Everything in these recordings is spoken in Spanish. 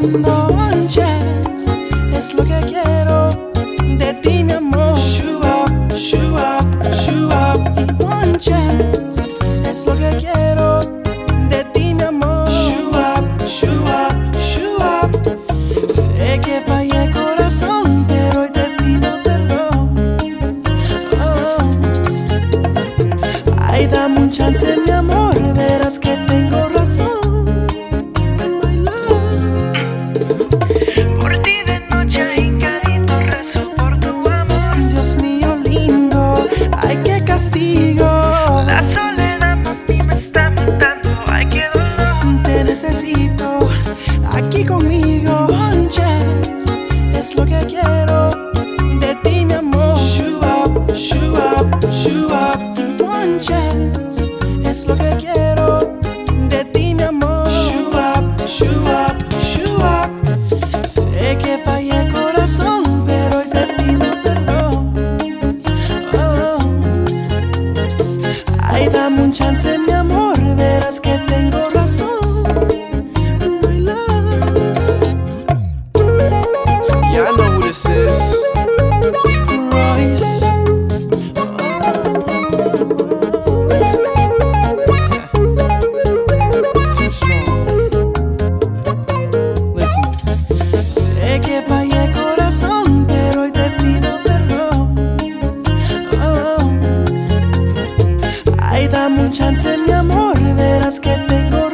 One chance es lo que quiero de ti, mi amor. Shoe up, shoe up, shoe up. One chance es lo que quiero de ti, mi amor. Shoe up, shoe up, shoe up. Sé que fallé corazón, pero hoy te pido perdón. Oh. Ay, dame un chance, chance, mi amor, verás que tengo razón. Chance, mi amor, verás que tengo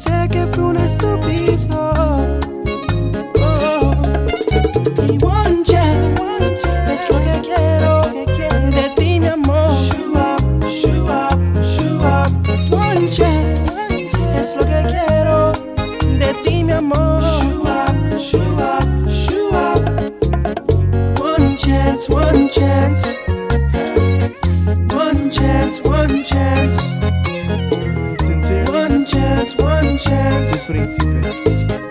sé que un estúpido. Oh. One chance quiero de ti, mi amor. One chance quiero de ti, mi amor. One chance, one chance. înceți Despre secret